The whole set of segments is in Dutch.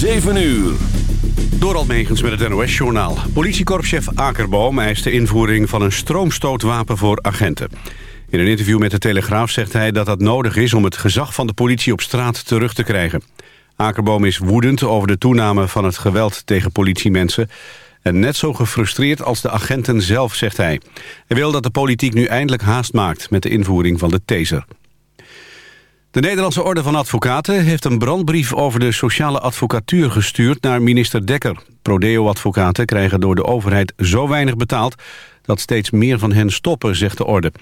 7 uur. Door Almegens met het NOS-journaal. Politiekorpschef Akerboom eist de invoering van een stroomstootwapen voor agenten. In een interview met de Telegraaf zegt hij dat dat nodig is... om het gezag van de politie op straat terug te krijgen. Akerboom is woedend over de toename van het geweld tegen politiemensen... en net zo gefrustreerd als de agenten zelf, zegt hij. Hij wil dat de politiek nu eindelijk haast maakt met de invoering van de taser. De Nederlandse Orde van Advocaten heeft een brandbrief over de sociale advocatuur gestuurd naar minister Dekker. Prodeo-advocaten krijgen door de overheid zo weinig betaald dat steeds meer van hen stoppen, zegt de orde.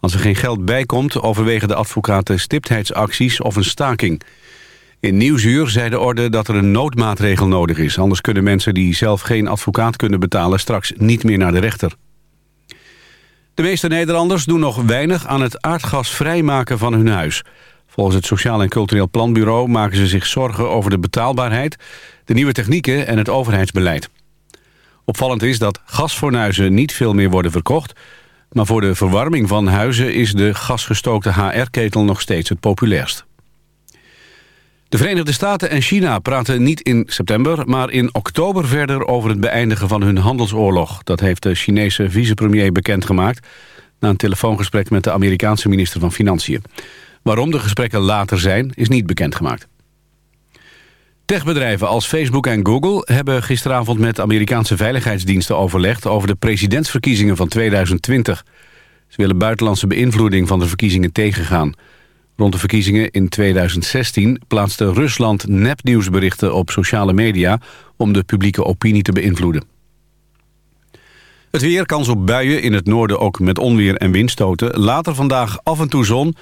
Als er geen geld bijkomt overwegen de advocaten stiptheidsacties of een staking. In Nieuwsuur zei de orde dat er een noodmaatregel nodig is. Anders kunnen mensen die zelf geen advocaat kunnen betalen straks niet meer naar de rechter. De meeste Nederlanders doen nog weinig aan het aardgas vrijmaken van hun huis. Volgens het Sociaal en Cultureel Planbureau maken ze zich zorgen over de betaalbaarheid, de nieuwe technieken en het overheidsbeleid. Opvallend is dat gasfornuizen niet veel meer worden verkocht, maar voor de verwarming van huizen is de gasgestookte HR-ketel nog steeds het populairst. De Verenigde Staten en China praten niet in september, maar in oktober verder over het beëindigen van hun handelsoorlog. Dat heeft de Chinese vicepremier bekendgemaakt na een telefoongesprek met de Amerikaanse minister van Financiën. Waarom de gesprekken later zijn, is niet bekendgemaakt. Techbedrijven als Facebook en Google hebben gisteravond met Amerikaanse veiligheidsdiensten overlegd over de presidentsverkiezingen van 2020. Ze willen buitenlandse beïnvloeding van de verkiezingen tegengaan. Rond de verkiezingen in 2016 plaatste Rusland nepnieuwsberichten op sociale media om de publieke opinie te beïnvloeden. Het weer, kans op buien, in het noorden ook met onweer en windstoten. Later vandaag af en toe zon,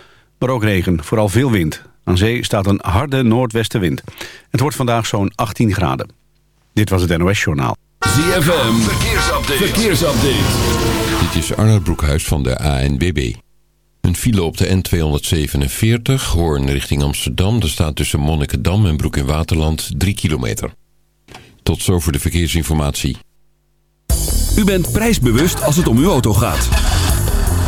maar ook regen, vooral veel wind. Aan zee staat een harde noordwestenwind. Het wordt vandaag zo'n 18 graden. Dit was het NOS Journaal. ZFM, verkeersupdate. verkeersupdate. Dit is Arnold Broekhuis van de ANBB. Een file op de N247, Hoorn richting Amsterdam. Er staat tussen Monnikendam en Broek in Waterland 3 kilometer. Tot zover de verkeersinformatie. U bent prijsbewust als het om uw auto gaat.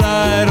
right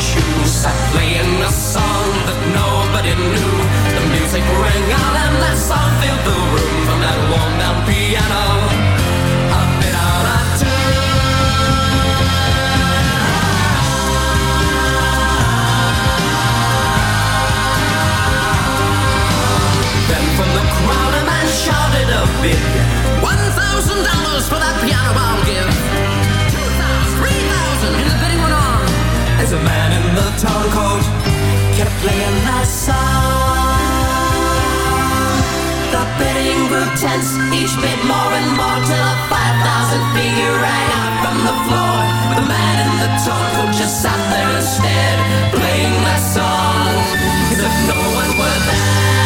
shoes Playing a song that nobody knew? The music rang out and song filled the room From that down piano. I've been out of tune Then from the crowd a man shouted bid One thousand dollars for that piano. town coat kept playing that song. The bidding grew tense, each bit more and more till a 5,000 figure rang out from the floor. The man in the town coat just sat there and stared, playing that song as if no one were there.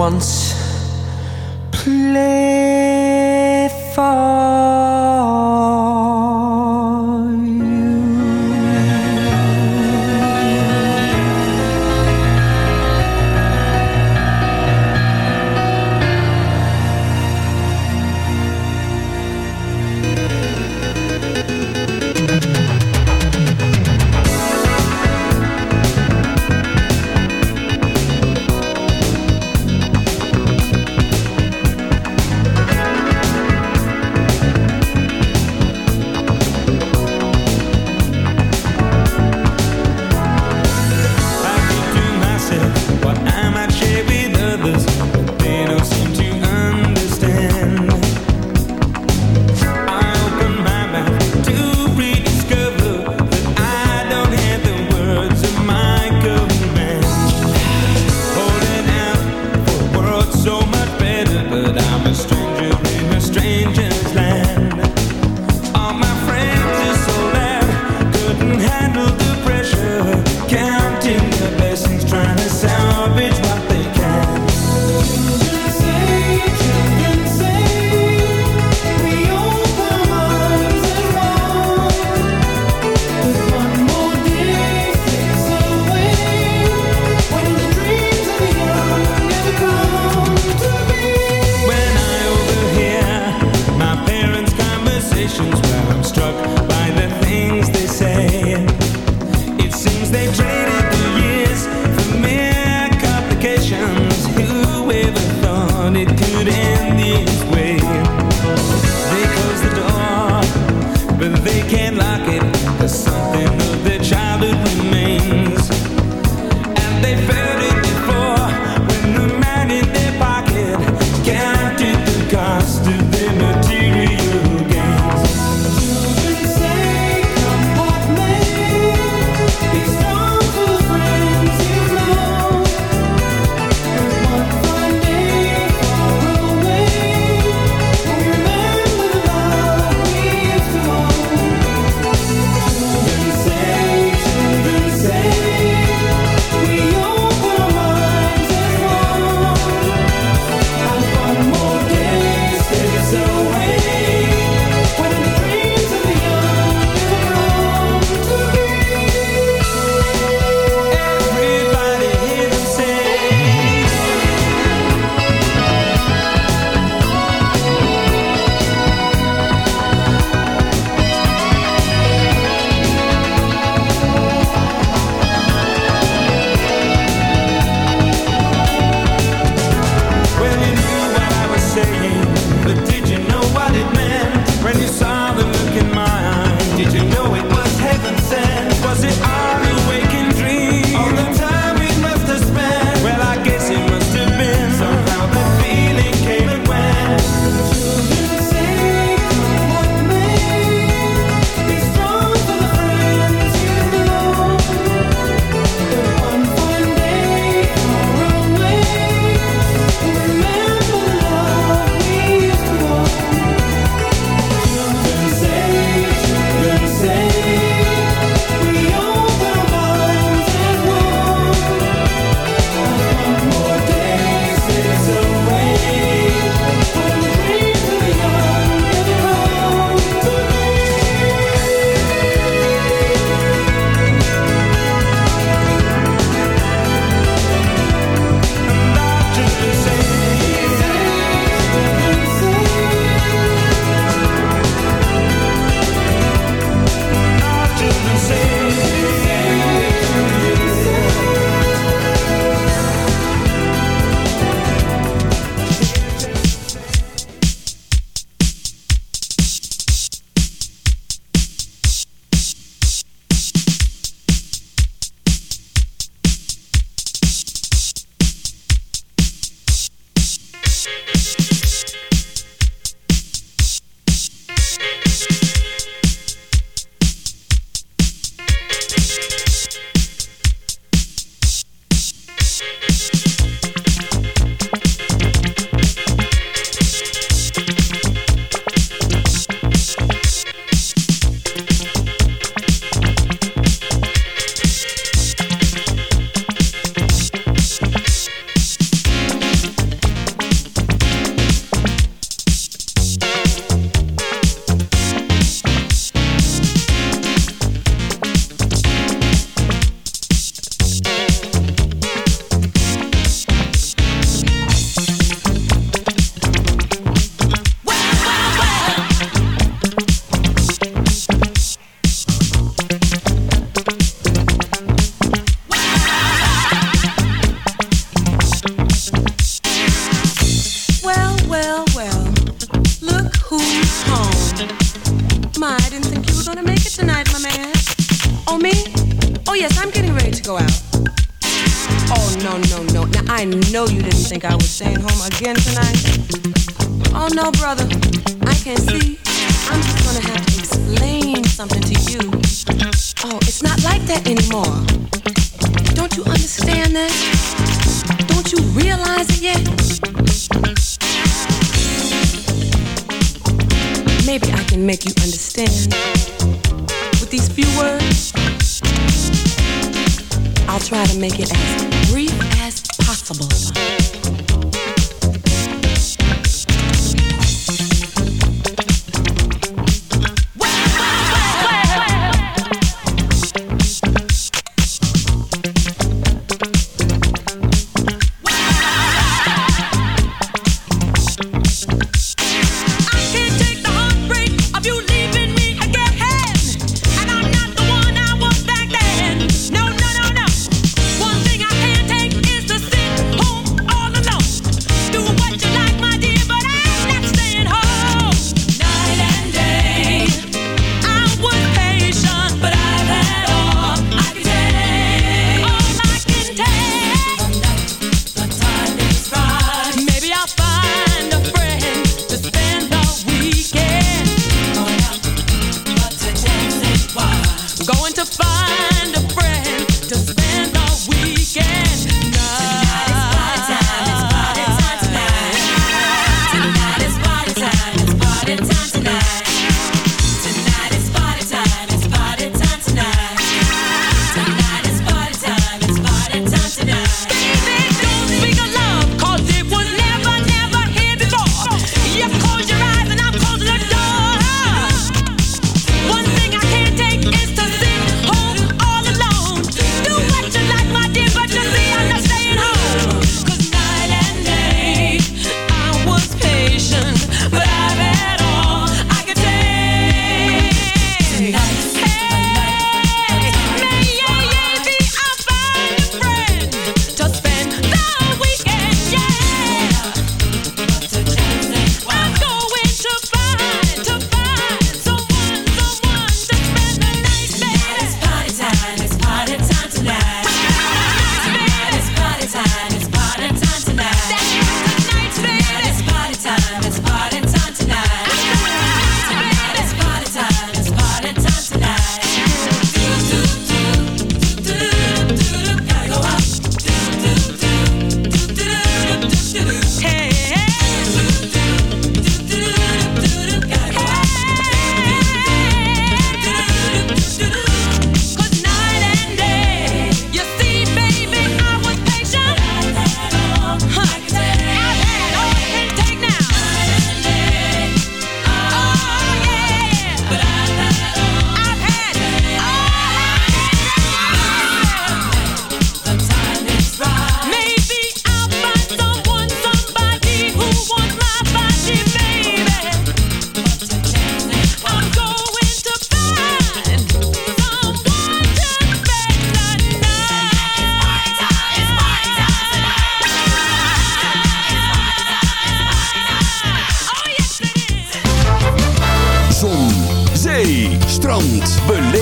Once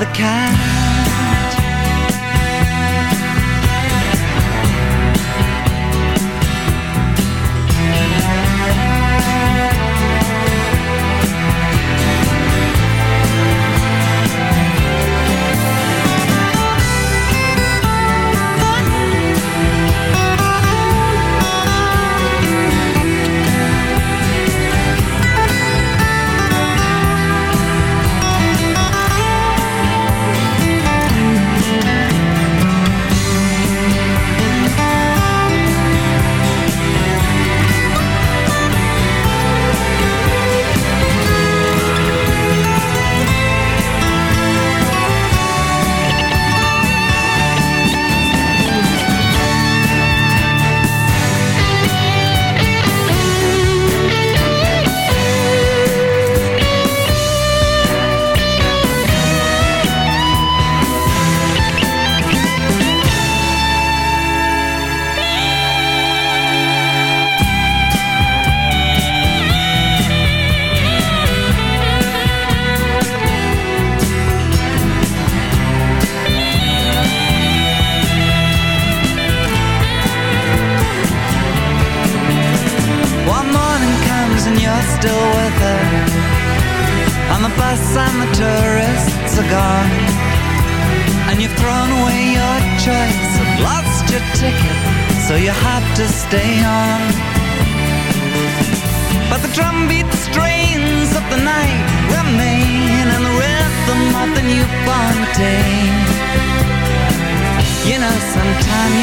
the kind